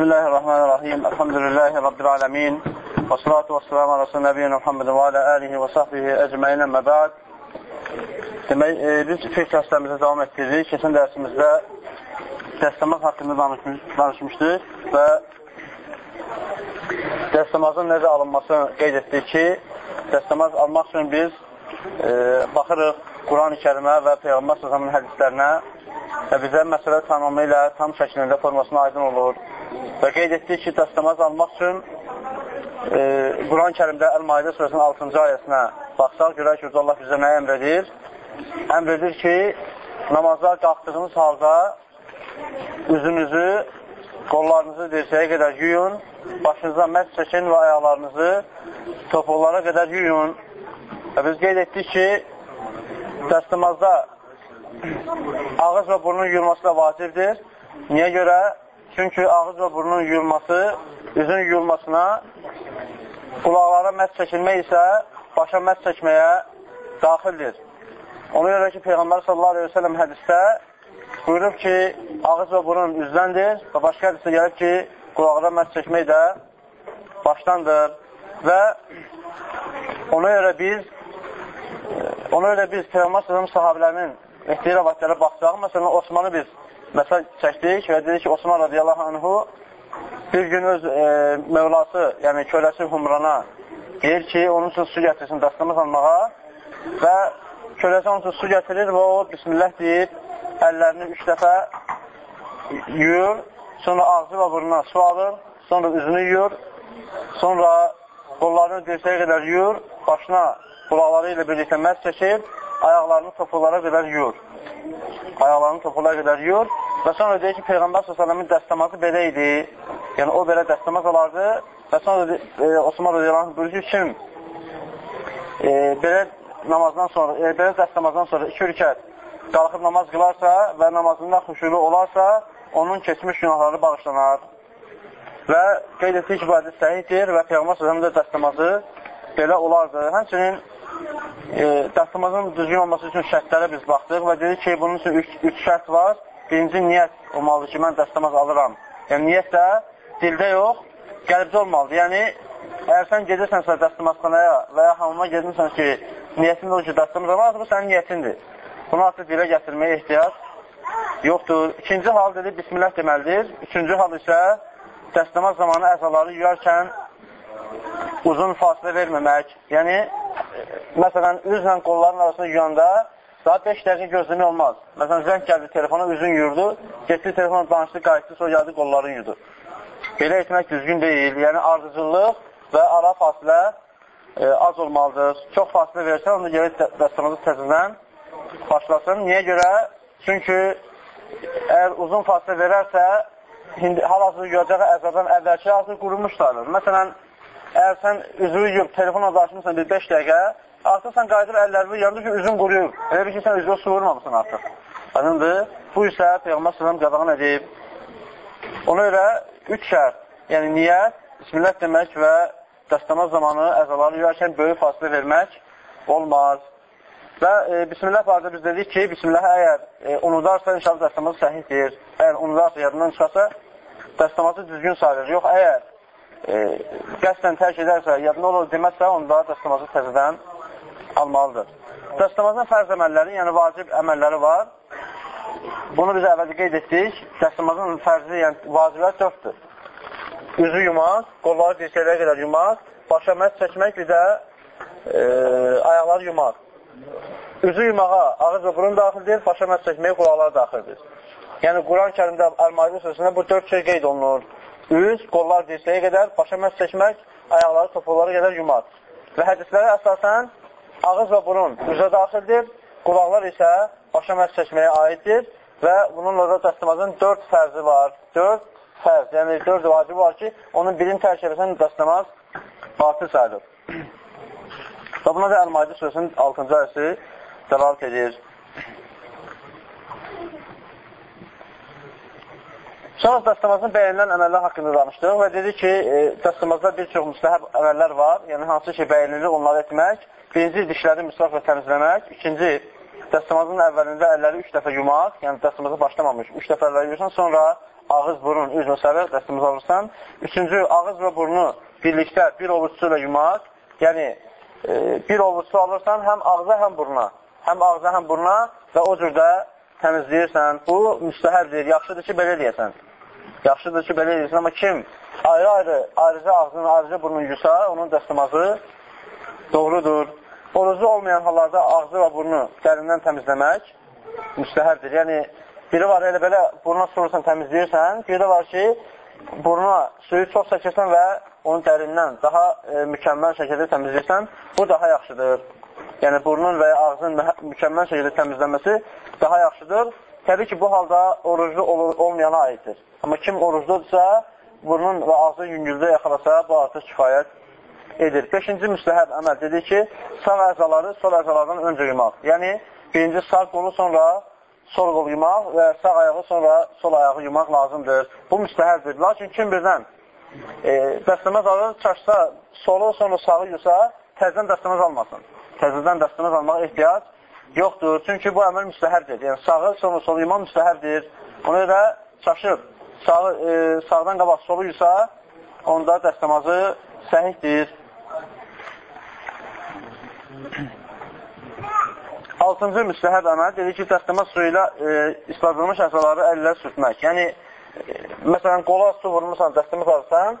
Bismillahirrahmanirrahim. Elhamdülillahi Rabbil alemin. Və salatu və selamu ala nəbiyyina Muhammedin və alə alihi və sahbihi əcməyinə məbəd. Demək, e, biz fiqh dərslərimizə davam etdiririk. Keçən dərsimizdə dəstəmaz haqqında danışmış, danışmışdıq və dəstəmazın necə alınması qeyd etdik ki, dəstəmaz almaq üçün biz e, baxırıq Quran-ı kərimə və Peyğəmbər s.ə.v-in hədislərinə və bizə məsələ tamamilə tam şəklində formasına aydın olur. Və qeyd etdik ki, dəstəmaz almaq üçün e, Quran-ı kərimdə Əl-Maidə surəsinin 6-cı ayəsinə baxsaq, görək ki, Allah bizə nə əmr edir? Əmr edir ki, namazda qalxdığınız halda üzünüzü, qollarınızı dirsəyə qədər yuyun, başınıza məhz çəkin və ayaqlarınızı topuqlara qədər yuyun. Və biz qeyd etdik ki, dəstəmazda ağız və burnun yuyulması da vacibdir. Niyə görə? Çünki ağız və burnun yuyulması üzün yuyulmasına, qulaqlara məhz çəkilmək isə başa məhz çəkməyə daxildir. Ona görə ki, Peyğəmbər sallallahu aleyhi ve sellem hədisdə buyurub ki, ağız və burun üzdəndir və başqa hədisdə gəlib ki, qulaqlara məhz çəkmək də başdandır və ona görə biz ona görə biz Peyğəmbər sallallahu sahabilərinin etdiyi rəvətlərə baxsaq, məsələn, Osmanı biz məsəl çəkdik və dedik ki, Osman radiyallahu anhu bir gün öz e, mövlası, yəni köləsi Humrana deyir ki, onun üçün su gətirsin dəstəmaz almağa və köləsi onun üçün su gətirir və o Bismillah deyib, əllərini üç dəfə yuyur, sonra ağzı və burnuna su alır, sonra üzünü yuyur, sonra qollarını dirsəyə qədər yuyur, başına qulaqları ilə birlikdə məhz çəkir, ayaqlarını topuqlara qədər yuyur. Ayaqlarını topuqlara qədər yuyur və sonra deyir ki, Peyğəmbər s.ə.v-in dəstəmazı belə idi. Yəni, o belə dəstəmaz alardı və sonra e, Osman Rədiyallahu buyurur ki, kim e, belə namazdan sonra, e, belə dəstəmazdan sonra iki rükət qalxıb namaz qılarsa və namazında xuşulu olarsa, onun keçmiş günahları bağışlanar. Və qeyd etdik ki, bu hədis səhiddir və Peyğəmbər s.ə.v-in də dəstəmazı belə olardı. Həmçinin e, dəstəmazın düzgün olması üçün şərtlərə biz baxdıq və dedik ki, bunun üçün üç, üç şərt var. Birinci niyyət olmalıdır ki, mən dəstəmaz alıram. Yəni, niyyət də dildə yox, qəlbdə olmalıdır. Yəni, əgər sən gedirsənsə dəstəmazxanaya və ya hamama gedirsən ki, niyyətin o ki, dəstəmaz almaq, bu sənin niyyətindir. Bunu artıq dilə gətirməyə ehtiyac yoxdur. İkinci hal dedi, bismillah deməlidir. Üçüncü hal isə dəstəmaz zamanı əzaları yuyarkən uzun fasilə verməmək. Yəni, məsələn, üzlə qolların arasında yuyanda daha 5 dəqiqə gözləmək olmaz. Məsələn, zəng gəldi telefona, üzün yurdu, getdi telefona danışdı, qayıtdı, sonra gəldi qolların yurdu. Belə etmək düzgün deyil. Yəni, ardıcıllıq və ara fasilə e, az olmalıdır. Çox fasilə versən, onda görə dəstəmazı təzədən başlasın. Niyə görə? Çünki əgər uzun fasilə verərsə, hal-hazır yuyacaq əzadan əvvəlki artıq qurulmuş sayılır. Məsələn, əgər sən üzvü yuyub, telefona danışmışsan bir 5 dəqiqə, artıq sən qayıdıb əllərini yandı ki, üzün quruyub. Elə bir ki, sən üzvə su vurmamışsın artıq. Aydındır? Bu isə Peyğəmbər sələm qadağan edib. Ona görə üç şərt, yəni niyyət, bismillah demək və dəstəmaz zamanı əzaları yuyarkən böyük fasilə vermək olmaz. Və e, bismillah barədə biz dedik ki, bismillah əgər e, unudarsa, inşallah dəstəmazı səhiddir. Əgər unudarsa, yadından çıxarsa, dəstəmazı düzgün sayılır. Yox, əgər e, qəsdən tərk edərsə, yadında olur deməzsə, onda dəstəmazı təzədən almalıdır. Dəstəmazın fərz əməlləri, yəni vacib əməlləri var. Bunu biz əvvəldə qeyd etdik. Dəstəmazın fərzi, yəni vaciblər dörddür. Üzü yumaq, qolları dirsəklərə qədər yumaq, başa məhz çəkmək, bir də e, ayaqları yumaq. Üzü yumağa ağız və burun daxildir, başa məhz çəkməyə qulaqları daxildir. Yəni, Quran-ı kərimdə Əl-Maidə sözündə bu dörd şey qeyd olunur. Üz, qollar dirsəyə qədər, başa məhz çəkmək, ayaqları topuqları qədər yumaq. Və hədislərə əsasən ağız və burun üzə daxildir, qulaqlar isə başa məhz çəkməyə aiddir və bununla da dəstəmazın dörd fərzi var. Dörd fərz, yəni dörd vacib var ki, onun birini tərk edəsən dəstəmaz batıl sayılır. Və buna da Əl-Maidi surəsinin 6-cı ayəsi dəlalət edir. Sonra dəstəmazın bəyənilən əməllər haqqında danışdıq və dedi ki, e, dəstəmazda bir çox müstəhəb əməllər var, yəni hansı ki, bəyənilir onları etmək. Birinci, dişləri müsraf və təmizləmək. İkinci, dəstəmazın əvvəlində əlləri üç dəfə yumaq, yəni dəstəmazı başlamamış, üç dəfə əlləri yuyursan, sonra ağız, burun, üz və s. dəstəmaz alırsan. Üçüncü, ağız və burnu birlikdə bir ovuçsu ilə yumaq. Yəni, e, bir ovuçsu alırsan həm ağza, həm buruna. Həm ağza, həm buruna və o cürdə təmizləyirsən. Bu, müstəhərdir. Yaxşıdır ki, belə eləyəsən. Yaxşıdır ki, belə eləyəsən. Amma kim ayrı-ayrı, ayrıca ağzını, ayrıca burnunu yusa, onun dəstəmazı doğrudur. Orucu olmayan hallarda ağzı və burnu dərindən təmizləmək müstəhərdir. Yəni, biri var elə belə buruna surursan, təmizləyirsən, biri də var ki, buruna suyu çox çəkirsən və onu dərindən daha e, mükəmməl şəkildə təmizləyirsən, bu daha yaxşıdır. Yəni, burnun və ya ağzın mükəmməl şəkildə təmizlənməsi daha yaxşıdır. Təbii ki, bu halda oruclu ol olmayana aiddir. Amma kim orucludursa, burnun və ağzın yüngüldə yaxalasa, bu artıq kifayət edir. Beşinci müstəhəb əməl dedik ki, sağ əzaları sol əzalardan öncə yumaq. Yəni, birinci sağ qolu sonra sol qol yumaq və sağ ayağı sonra sol ayağı yumaq lazımdır. Bu müstəhəbdir. Lakin kim birdən e, dəstəməz alır, çaşsa solu, sonra sağı yusa, təzdən dəstəməz almasın. Təzədən dəstəməz almağa ehtiyac yoxdur. Çünki bu əməl müstəhəbdir. Yəni, sağı, sonra solu yumaq müstəhəbdir. Ona görə çaşıb, sağı, e, sağdan qabaq solu yusa, onda dəstəmazı səhihdir. Altıncı müstəhəb əməl dedi ki, dəstəmaz suyu ilə e, isladılmış əzaları əllə sürtmək. Yəni, e, məsələn, qola su vurmursan, dəstəmaz alırsan,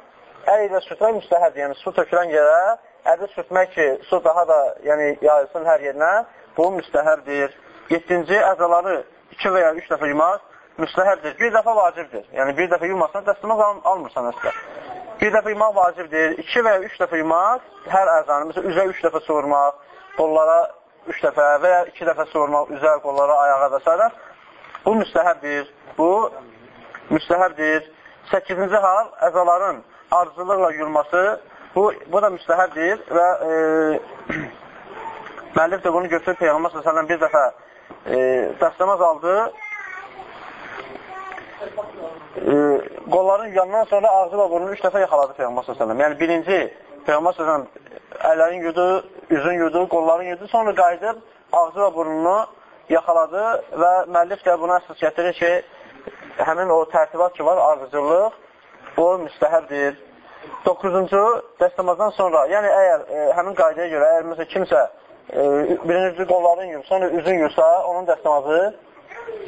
əl ilə sürtmək müstəhəbdir. Yəni, su tökülən yerə əli sürtmək ki, su daha da yəni, yayılsın hər yerinə, bu müstəhəbdir. Yettinci, əzaları iki və ya üç dəfə yumaq müstəhəbdir. Bir dəfə vacibdir. Yəni, bir dəfə yumasan, dəstəmaz al almırsan əslə. Bir dəfə yumaq vacibdir. İki və ya üç dəfə yumaq hər əzanı, məsələn, üzə üç dəfə su vurmaq, qollara üç dəfə və ya iki dəfə sormaq üzər qollara, ayağa və s. Bu müstəhəbdir. Bu müstəhəbdir. Səkizinci hal, əzaların arzılıqla yurması. Bu, bu da müstəhəbdir və e, müəllif də bunu götürüb Peyğəmbər s.ə.v bir dəfə e, dəstəmaz aldı. E, qolların yanından sonra ağzı və burnunu üç dəfə yaxaladı Peyğəmbər s.ə.v. Yəni birinci Peyğəmbər s.ə.v əllərin yudu, üzün yudu, qolların yudu, sonra qayıdıb ağzı və burnunu yaxaladı və müəllif də buna əsas gətirir ki, həmin o tərtibat ki var, ardıcılıq, o müstəhəbdir. 9-cu dəstəmazdan sonra, yəni əgər e, həmin qaydaya görə, əgər məsələn kimsə e, birinci qolların yuyub, sonra üzün yuyursa, onun dəstəmazı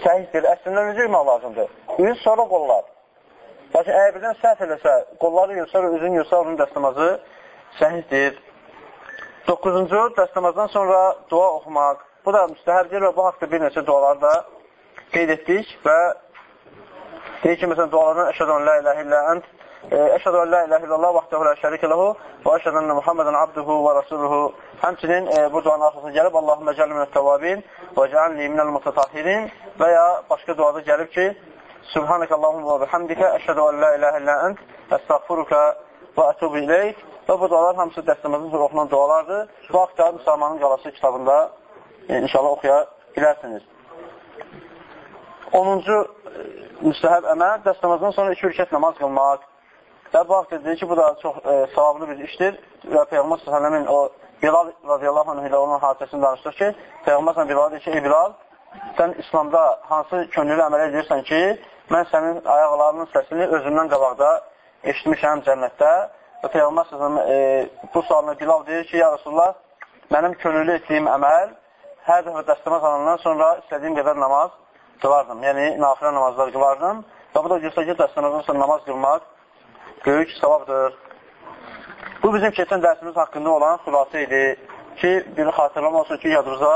səhifdir. Əslində necə yumaq lazımdır? Üz, sonra qollar. Lakin əgər birdən səhv eləsə, qolları yuyursa və üzün yuyursa, onun dəstəmazı səhifdir. 9-cu dəstəmazdan sonra dua oxumaq. Bu da müstəhəbdir və bu haqda bir neçə dualar da qeyd etdik və deyir ki, məsələn, dualardan əşədən lə ilə illə ənd, e, əşədən lə ilə illallah vaxtəhu lə şərik iləhu və əşədən Muhammedən abduhu və rasuluhu. Həmçinin e, bu duanın arxasına gəlib Allahümə cəlli minət-təvabin və cəalli minəl-mutatahirin və ya başqa duada gəlib ki, Subhanəkə Allahumma və bihamdikə əşədən lə ilə illə ənd, əstəğfurukə və ətubu iləyik. Və bu dualar hamısı dəstəmizin üzrə oxunan dualardır. Bu haqda Müsəlmanın qalası kitabında e, inşallah oxuya bilərsiniz. 10-cu e, müstəhəb əməl dəstəmizdən sonra iki ülkət namaz qılmaq. Və bu haqda deyir ki, bu da çox e, savablı bir işdir. Və Peyğəmbər s.ə.v-in o Bilal radiyallahu anh ilə onun hadisəsini danışdır ki, Peyğəmbər s.ə.v Bilal deyir ki, ey Bilal, sən İslamda hansı könüllü əməl edirsən ki, mən sənin ayaqlarının səsini özümdən qabaqda eşitmişəm cənnətdə Və Peyğəmbər səsəm e, bu sualını Bilal deyir ki, ya Rasulullah, mənim könüllü etdiyim əməl hər dəfə dəstəmaz alandan sonra istədiyim qədər namaz qılardım. Yəni, nafilə namazlar qılardım. Və bu da göstərir ki, dəstəmazdan sonra namaz qılmaq böyük savabdır. Bu bizim keçən dərsimiz haqqında olan xülasə idi ki, bir xatırlama olsun ki, yadımıza,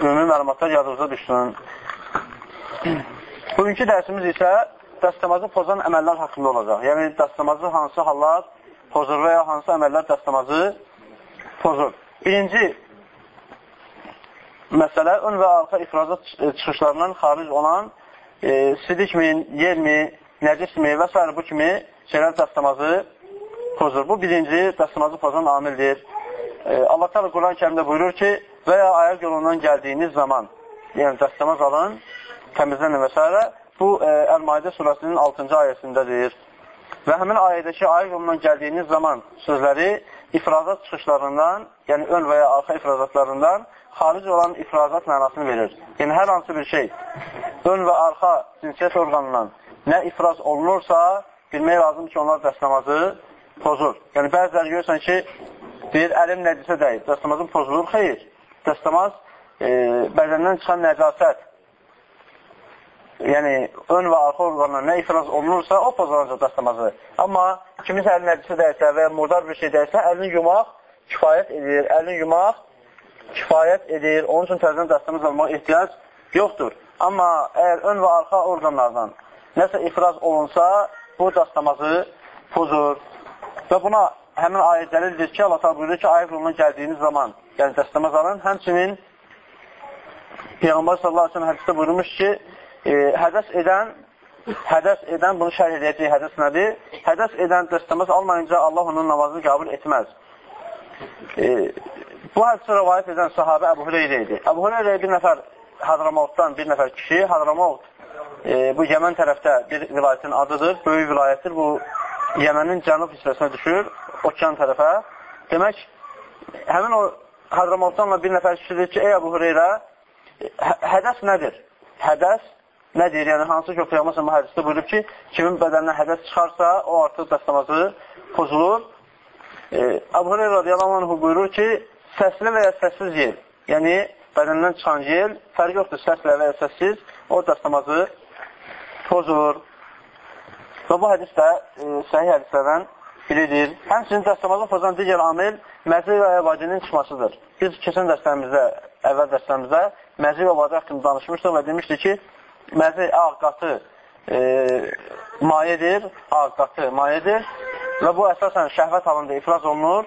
ümumi məlumatlar yadımıza düşsün. Bugünkü dərsimiz isə dəstəmazı pozan əməllər haqqında olacaq. Yəni, dəstəmazı hansı hallar pozur və ya hansı əməllər dəstəmazı pozur. Birinci məsələ, ön və arxa ifrazat çıxışlarından xaric olan e, sidikmi, yermi, nəcismi və s. bu kimi şeylər dəstəmazı pozur. Bu birinci dəstəmazı pozan amildir. E, Allah təala Quran-ı Kərimdə buyurur ki, və ya ayaq yolundan gəldiyiniz zaman, yəni dəstəmaz alın, təmizlənin və s. Bu, e, Əl-Maidə surəsinin 6-cı ayəsindədir. Və həmin ayədəki ayət yolundan gəldiyiniz zaman sözləri ifrazat çıxışlarından, yəni ön və ya arxa ifrazatlarından xaric olan ifrazat mənasını verir. Yəni, hər hansı bir şey ön və arxa cinsiyyət orqanından nə ifraz olunursa, bilmək lazımdır ki, onlar dəst namazı pozur. Yəni, bəziləri görürsən ki, deyir, əlim nədisə dəyib, dəst namazın pozulur, xeyr. Dəst namaz e, bədəndən çıxan nəcasət, yəni ön və arxa orqanına nə ifraz olunursa, o pozulacaq dəst namazı. Amma kimisə əlin nədisə dəysə və ya murdar bir şey dəysə, əlini yumaq kifayət edir, əlini yumaq kifayət edir. Onun üçün təzdən dəstəmiz almaq ehtiyac yoxdur. Amma əgər ön və arxa orqanlardan nəsə ifraz olunsa, bu dastamazı pozur. Və buna həmin ayət dəlildir ki, Allah tabi buyurur ki, ayət yoluna gəldiyiniz zaman, yəni dəstəmaz alın, həmçinin Peyğəmbər sallallahu aleyhi ve sellem hədisdə buyurmuş ki, e, hədəs edən hədəs edən, bunu şərh edəcək hədəs nədir? Hədəs edən dəstəməz almayınca Allah onun namazını qəbul etməz. E, bu hədisi rəvayət edən sahabə Əbu Hüreydə idi. Əbu Hüreydə bir nəfər Hadramavtdan bir nəfər kişi, Hadramavt e, bu Yəmən tərəfdə bir vilayətin adıdır, böyük vilayətdir. Bu Yəmənin cənub hissəsinə düşür, okean tərəfə. Demək, həmin o Hadramavtdanla bir nəfər kişi deyir ki, ey Əbu Hüreyrə, hə hədəs nədir? Hədəs nədir? Yəni, hansı ki, Peyğəmbər səhəmə hədisdə buyurub ki, kimin bədəninə hədəs çıxarsa, o artıq dəstəmazı pozulur. E, Əbu Hüreyra radiyallahu anh buyurur ki, səsli və ya səssiz yer, yəni bədəndən çıxan yel, fərq yoxdur, səslə və ya səssiz, o dəstəmazı pozur. Və bu hədis də e, səhih hədislərdən biridir. Həmçinin dəstəmazı pozan digər amil məzi və vacinin çıxmasıdır. Biz keçən dəstəmizdə, əvvəl dəstəmizdə məzi və vaci haqqında danışmışdıq və demişdik ki, məzi ağ qatı e, mayedir, ağ qatı mayedir və bu əsasən şəhvət halında ifraz olunur.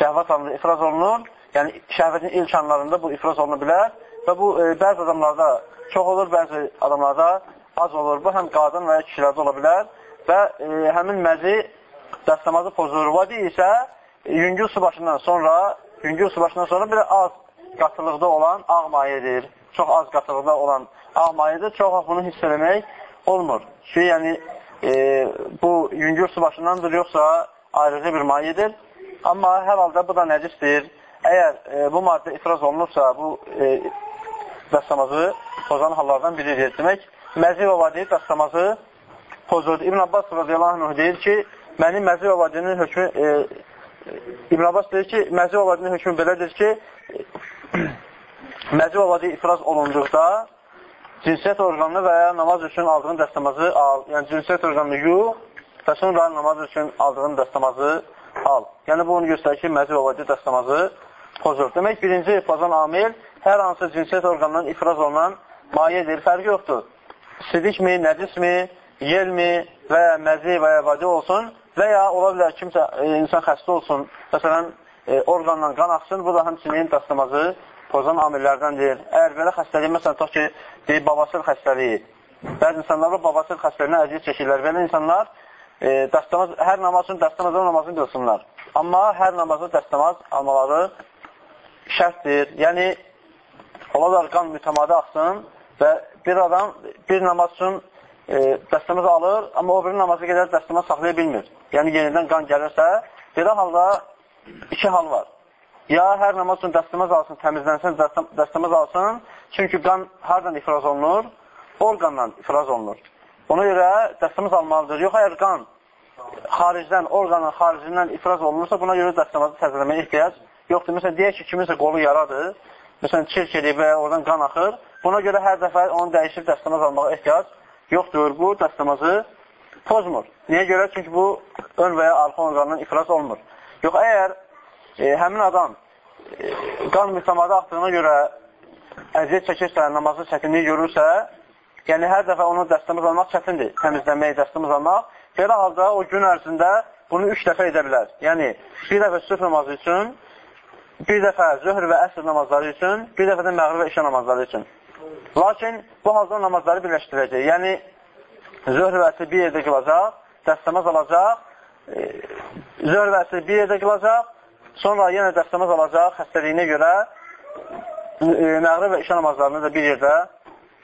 Şəhvət halında ifraz olunur yəni şəhvətin ilk anlarında bu ifraz oluna bilər və bu e, bəzi adamlarda çox olur, bəzi adamlarda az olur. Bu həm qadın və ya kişilərdə ola bilər və e, həmin məzi dəstəmazı pozur. Vadi isə yüngül su başından sonra, yüngül su başından sonra bir az qatılıqda olan ağ mayedir. Çox az qatılıqda olan ağ mayedir. Çox az bunu hiss eləmək olmur. Ki, yəni e, bu yüngül su başındandır, yoxsa ayrıca bir mayedir. Amma hər halda bu da nəcisdir. Əgər e, bu maddə ifraz olunursa, bu e, dəstəmazı pozan hallardan biridir. Demək, məzi və vadi dəstəmazı pozur. İbn Abbas radiyallahu anh deyir ki, mənim məzi və vadinin hökmü e, İbn Abbas deyir ki, məzi və vadinin hökmü belədir ki, və vadi ifraz olunduqda cinsiyyət orqanını və ya namaz üçün aldığın dəstəmazı al. Yəni, cinsiyyət orqanını yu və sonra namaz üçün aldığın dəstəmazı al. Yəni, bu onu göstərir ki, və vadi dəstəmazı pozur. Demək, birinci pozan amil hər hansı cinsiyyət orqanından ifraz olunan mayedir, fərqi yoxdur. Sidikmi, nəcismi, yelmi və ya məzi və ya vadi olsun və ya ola bilər kimsə, e, insan xəstə olsun, məsələn, e, orqandan qan axsın, bu da həmçinin dastamazı pozan amillərdəndir. Əgər belə xəstəlik, məsələn, tutaq ki, deyib, babasıl xəstəliyi, bəzi insanlar babasıl xəstəliyinə əziyyət çəkirlər. Belə insanlar e, dastamaz, hər namaz üçün dastamaz namazını qılsınlar. Amma hər namazı dastamaz almaları şərtdir. Yəni, olar qan mütəmadi axsın və bir adam bir namaz üçün e, dəstəmiz alır, amma o bir namazı qədər dəstəmiz saxlaya bilmir. Yəni, yenidən qan gəlirsə, belə halda iki hal var. Ya hər namaz üçün dəstəmiz alsın, təmizlənsin, dəstəmiz alsın, çünki qan hardan ifraz olunur? Orqandan ifraz olunur. Ona görə dəstəmiz almalıdır. Yox, əgər qan xaricdən, orqanın xaricindən ifraz olunursa, buna görə dəstəmazı təzələməyə ehtiyac yoxdur. Məsələn, deyək ki, kiminsə qolu yaradır, məsələn, çirk edib və oradan qan axır, buna görə hər dəfə onu dəyişib dəstəmaz almağa ehtiyac yoxdur. Bu dəstəmazı pozmur. Niyə görə? Çünki bu ön və ya arxa orqanından ifraz olmur. Yox, əgər e, həmin adam e, qan müstəmadə axdığına görə əziyyət çəkirsə, namazı çətinliyi görürsə, yəni hər dəfə onu dəstəmaz almaq çətindir, təmizləmək, dəstəmaz almaq. Belə halda o gün ərzində bunu üç dəfə edə bilər. Yəni, bir dəfə sübh namazı üçün, bir dəfə zöhr və əsr namazları üçün, bir dəfə də məğrib və işə namazları üçün. Lakin bu halda namazları birləşdirəcək. Yəni, zöhr və əsr bir yerdə qılacaq, dəstəmaz alacaq, e, zöhr və əsr bir yerdə qılacaq, sonra yenə dəstəmaz alacaq xəstəliyinə görə e, məğrib və işə namazlarını da bir yerdə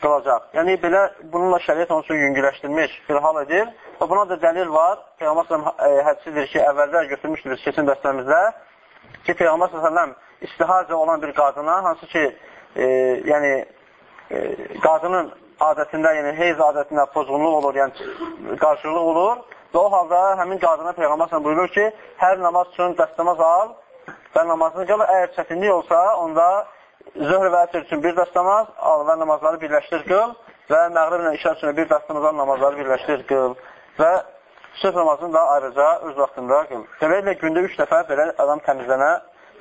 qılacaq. Yəni, belə bununla şəriyyət onun üçün yüngüləşdirmiş bir hal edir və buna da dəlil var. Peyğəmbər e, hədisidir ki, əvvəllər götürmüşdür keçin dəstəmizdə ki, Peyğəmbər s.ə.v istihacə olan bir qadına, hansı ki, e, yəni, e, qadının adətində, yəni heyz adətində pozğunluq olur, yəni qarşılıq olur və o halda həmin qadına Peyğəmbər buyurur ki, hər namaz üçün dəstəmaz al və namazını qıl. Əgər çətinlik olsa, onda zöhr və əsr üçün bir dəstəmaz al və namazları birləşdir qıl və məğrib ilə işə üçün bir dəstəmaz al, namazları birləşdir qıl və sübh namazını da ayrıca öz vaxtında qıl. Beləliklə, gündə üç dəfə belə adam təmizlənə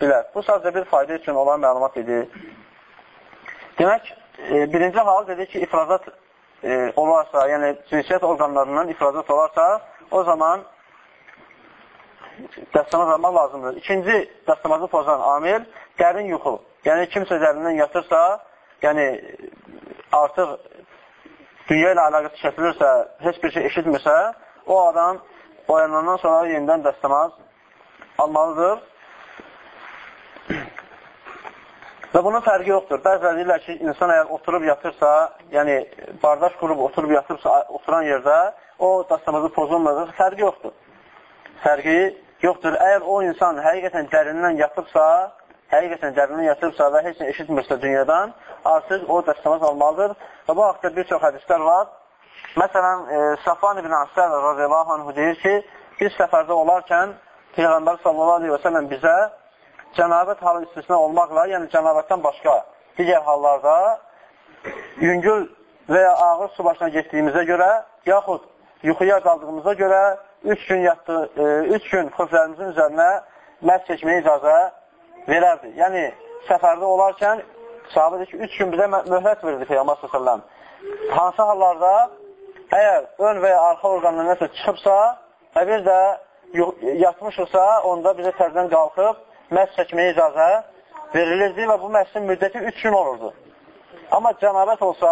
bilər. Bu sadəcə bir fayda üçün olan məlumat idi. Demək, e, birinci hal dedi ki, ifrazat e, olarsa, yəni cinsiyyət orqanlarından ifrazat olarsa, o zaman dəstəmaz almaq lazımdır. İkinci dəstəmazı pozan amil dərin yuxu. Yəni, kimsə dərindən yatırsa, yəni artıq dünya ilə əlaqəsi kəsilirsə, heç bir şey eşitmirsə, o adam oyanandan sonra yenidən dəstəmaz almalıdır. Və bunun fərqi yoxdur. Bəzilər deyirlər ki, insan əgər oturub yatırsa, yəni bardaş qurub oturub yatırsa, oturan yerdə, o dastamızı pozulmadır, fərqi yoxdur. Fərqi yoxdur. Əgər o insan həqiqətən dərindən yatıbsa, həqiqətən dərindən yatıbsa və heç nə eşitmirsə dünyadan, artıq o dastamaz almalıdır. Və bu haqda bir çox hədislər var. Məsələn, e, Safan ibn Asər radiyallahu anh deyir ki, biz səfərdə olarkən Peyğəmbər sallallahu aleyhi və sələm bizə cənabət halı istisna olmaqla, yəni cənabətdən başqa digər hallarda yüngül və ya ağır su başına getdiyimizə görə, yaxud yuxuya qaldığımıza görə 3 gün yatdı, 3 e, gün xüflərimizin üzərinə məhz çəkməyə icazə verərdi. Yəni, səfərdə olarkən sahabədir ki, 3 gün bizə möhlət verirdi Peyğəmbər s.ə.v. Hansı hallarda əgər ön və ya arxa orqanına nəsə çıxıbsa və bir də yatmışıqsa, onda bizə tərdən qalxıb məhz çəkməyə icazə verilirdi və bu məhsin müddəti 3 gün olurdu. Amma cənabət olsa,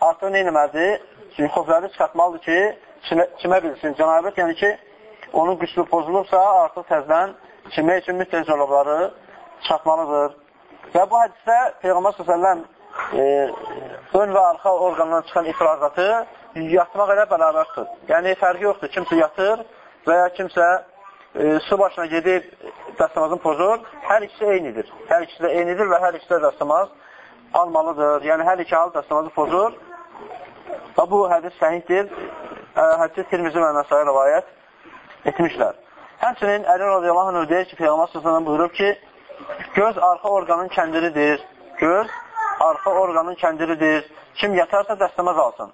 artıq nə eləməlidir? Çünki xofləri çıxartmalıdır ki, çimə, çimə bilsin. Cənabət yəni ki, onun güclü pozulursa, artıq təzdən çimmək üçün mütləq cəlabları çıxartmalıdır. Və bu hədisdə Peyğəmbər s.ə.v e, ön və arxa orqandan çıxan ifrazatı yatmaq ilə bərabərdir. Yəni, fərqi yoxdur. Kimsə yatır və ya kimsə e, su başına gedib dəstəmazın pozur, hər ikisi eynidir. Hər ikisi də eynidir və hər ikisi də dəstəmaz almalıdır. Yəni, hər iki hal dəstəmazı pozur. Və bu hədis səhiddir. Hədis Tirmizi və Nəsai rəvayət etmişlər. Həmçinin Əli radiyallahu anh deyir ki, Peyğəmbər s.ə.v buyurub ki, göz arxa orqanın kəndiridir. Göz arxa orqanın kəndiridir. Kim yatarsa dəstəmaz alsın.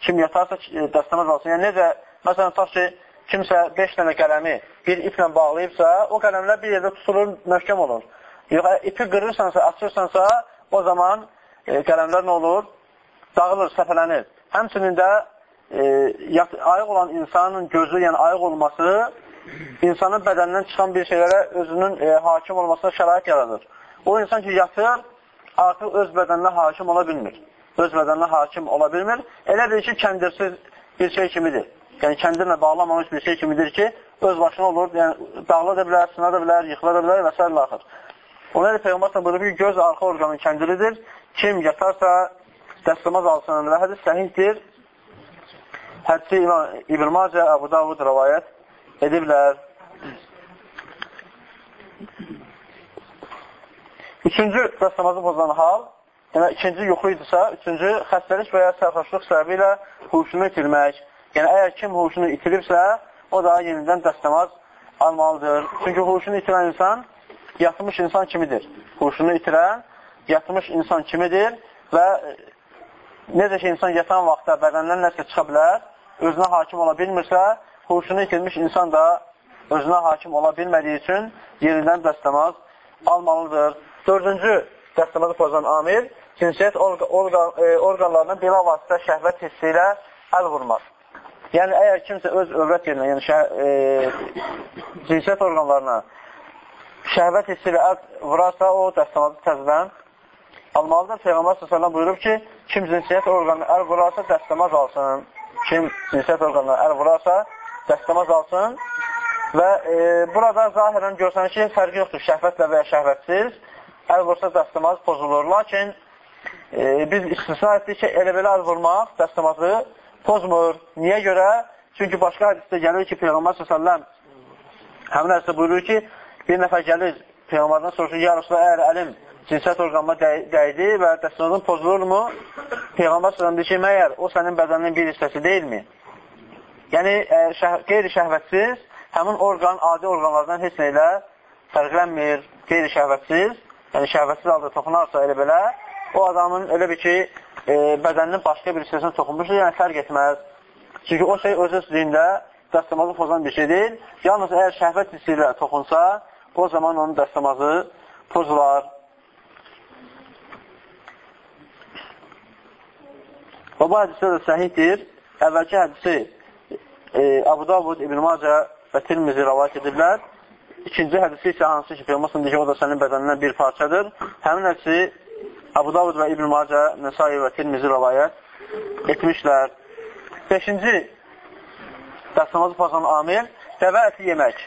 Kim yatarsa e, dəstəmaz alsın. Yəni, necə, məsələn, tutaq ki, kimsə 5 dənə qələmi bir iplə bağlayıbsa, o qələmlər bir yerdə tutulur, möhkəm olur. Yox, ipi qırırsansa, açırsansa, o zaman e, qələmlər nə olur? Dağılır, səfələnir. Həmçinin də e, yat, ayıq olan insanın gözü, yəni ayıq olması insanın bədənindən çıxan bir şeylərə özünün e, hakim olmasına şərait yaradır. O insan ki, yatır, artıq öz bədəninə hakim ola bilmir. Öz bədəninə hakim ola bilmir. Elə bir ki, kəndirsiz bir şey kimidir yəni kəndirlə bağlamamış bir şey kimidir ki, öz başına olur, yəni dağla da bilər, sına da bilər, yıxıla da bilər və s. axır. Ona görə Peyğəmbər buyurur ki, göz arxa orqanın kəndiridir. Kim yatarsa dəstəmaz alsın və hədis səhihdir. Hədisi İbn Macə, Əbu Davud rəvayət ediblər. Üçüncü dəstəmazı pozan hal, yəni ikinci yuxu idisə, üçüncü xəstəlik və ya sərxoşluq səbəbi ilə huşunu itirmək. Yəni, əgər kim huşunu itiribsə, o da yenidən dəstəmaz almalıdır. Çünki huşunu itirən insan yatmış insan kimidir. Huşunu itirən yatmış insan kimidir və necə ki, insan yatan vaxtda bədəndən nəsə çıxa bilər, özünə hakim ola bilmirsə, huşunu itirmiş insan da özünə hakim ola bilmədiyi üçün yenidən dəstəmaz almalıdır. Dördüncü dəstəmazı pozan amil cinsiyyət orqa, orqa, e, orqanlarının bila vasitə şəhvət hissi ilə əl vurmaq. Yəni, əgər kimsə öz övrət yerinə, yəni şəh, e, cinsiyyət orqanlarına şəhvət hissi ilə əl vurarsa, o dəstəmazı təzdən almalıdır. Peyğəmbər s.ə.v buyurub ki, kim cinsiyyət orqanına əl vurarsa, dəstəmaz alsın. Kim cinsiyyət orqanına əl vurarsa, dəstəmaz alsın. Və e, burada zahirən görsənir ki, fərqi yoxdur, şəhvətlə və ya şəhvətsiz. Əl vursa dəstəmaz pozulur. Lakin e, biz istisna etdik ki, elə belə əl vurmaq dəstəmazı pozmur. Niyə görə? Çünki başqa hədisdə gəlir ki, Peyğəmbər s.ə.v həmin hədisdə buyurur ki, bir nəfər gəlir Peyğəmbərdən soruşur, ya Rasulullah, əgər əlim cinsiyyət orqanına dəydi və dəstəmazın pozulurmu? Peyğəmbər sələm deyir ki, məyər o sənin bədəninin bir hissəsi deyilmi? Yəni, şəh qeyri-şəhvətsiz həmin orqan adi orqanlardan heç nə ilə fərqlənmir, qeyri-şəhvətsiz, yəni şəhvətsiz halda toxunarsa elə belə, o adamın elə bir ki, e, bədəninin başqa bir hissəsinə toxunmuşdur, yəni fərq etməz. Çünki o şey öz özlüyündə dəstəmazı pozan bir şey deyil. Yalnız əgər şəhvət hissi ilə toxunsa, o zaman onun dəstəmazı pozular. Və bu hədisdə də səhiddir. Əvvəlki hədisi e, Abu Davud, İbn Macə və Tirmizi rəvayət ediblər. İkinci hədisi isə hansı ki, Peyğəmbər deyir, o da sənin bədənindən bir parçadır. Həmin hədisi Abu Davud və İbn Macə, Nəsai və Tirmizi rəvayət etmişlər. Beşinci dəstəmazı pozan amil dəvə əti yemək.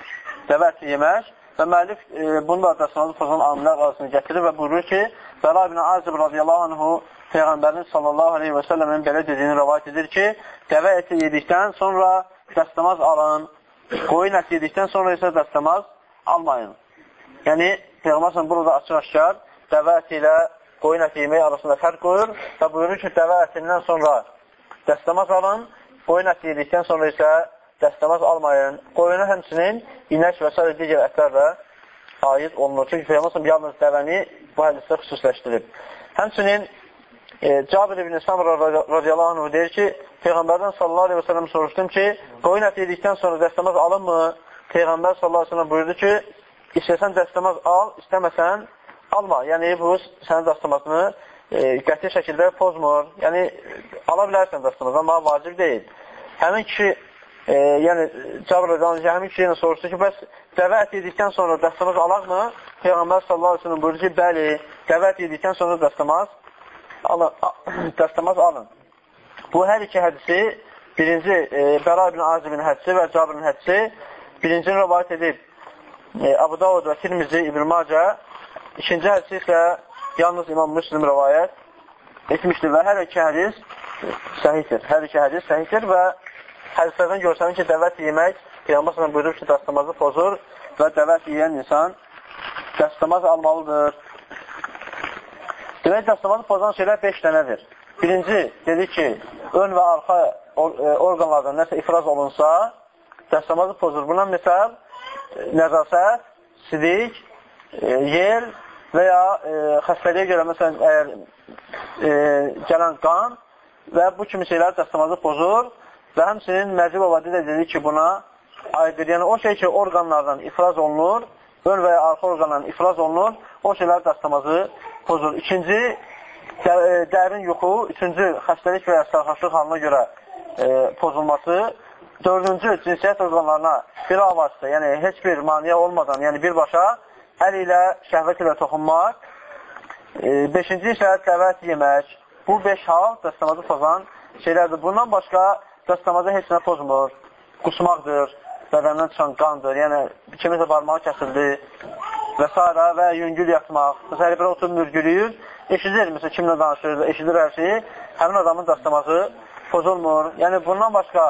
Dəvə əti yemək və müəllif e, bunu da dəstəmazı pozan amillər arasını gətirir və buyurur ki, Bəla ibn Azib radiyallahu anhu Peyğəmbərin sallallahu aleyhi və səlləmin belə dediyini rəvayət edir ki, dəvə əti yedikdən sonra dəstəmaz alın, qoyun əti yedikdən sonra isə dəstəmaz almayın. Yəni, Peyğəmbər burada açıq-aşkar dəvə əti ilə qoyun əti yemək arasında fərq qoyur və buyurur ki, dəvə ətindən sonra dəstəmaz alın, qoyun əti yedikdən sonra isə dəstəmaz almayın. Qoyuna həmçinin inək və s. digər ətlərlə aid olunur. Çünki Peyğəmbər yalnız dəvəni bu hədisdə xüsusləşdirib. Həmçinin e, Cabir ibn Samra radiyallahu anh deyir ki, Peyğəmbərdən sallallahu aleyhi və sələm soruşdum ki, qoyun əti yedikdən sonra dəstəmaz alınmı? Peyğəmbər sallallahu aleyhi və sələm buyurdu ki, istəsən dəstəmaz al, istəməsən alma. Yəni, bu sənin dəstəmazını e, qəti şəkildə pozmur. Yəni, ala bilərsən dəstəmaz, amma vacib deyil. Həmin kişi, e, yəni, Cabir anh, həmin kişi yenə soruşdu ki, bəs dəvə ət yedikdən sonra dəstəmaz alaqmı? Peyğəmbər sallallahu aleyhi ve sellem buyurdu ki, bəli, dəvə ət yedikdən sonra dəstəmaz alın, dəstəmaz alın. Bu hər iki hədisi, birinci e, Bəra ibn Azibin hədisi və Cabirin hədisi, birincini rəvayət edib e, Abu Davud və Tirmizi İbn Macə, ikinci hədisi isə yalnız İmam Müslim rəvayət etmişdir və hər iki hədis səhihdir. Hər iki hədis səhihdir və hədislərdən görsənir ki, dəvət yemək Peyğəmbər buyurur ki, dəstəmazı pozur və dəvət yeyən insan dəstəmaz almalıdır. Demək, dəstəmazı pozan şeylər 5 dənədir. Birinci, dedi ki, ön və arxa e, orqanlardan nəsə ifraz olunsa, dəstəmazı pozur. Buna misal, nəzasət, sidik, e, yel və ya e, xəstəliyə görə, məsələn, əgər e, gələn qan və bu kimi şeylər dəstəmazı pozur və həmçinin Məcib Obadi də dedi ki, buna aiddir. Yəni, o şey ki, orqanlardan ifraz olunur, ön və ya arxa orqanlardan ifraz olunur, o şeylər dəstəmazı pozur. İkinci, də, e, dərin yuxu. Üçüncü, xəstəlik və ya sarxaşlıq halına görə e, pozulması. Dördüncü, cinsiyyət orqanlarına bir avazda, yəni heç bir maniyə olmadan, yəni birbaşa əl ilə, şəhvət ilə toxunmaq. E, beşinci isə dəvət yemək. Bu beş hal dəstəmazı pozan şeylərdir. Bundan başqa dəstəmazı heç nə pozmur. Qusmaqdır, bədəndən çıxan qandır, yəni kimisə barmağı kəsildi və s. və yüngül yatmaq. Məsələn, belə oturub mürgülüyür, eşidir, məsələn, kimlə danışır, eşidir hər şeyi, həmin adamın dastaması pozulmur. Yəni, bundan başqa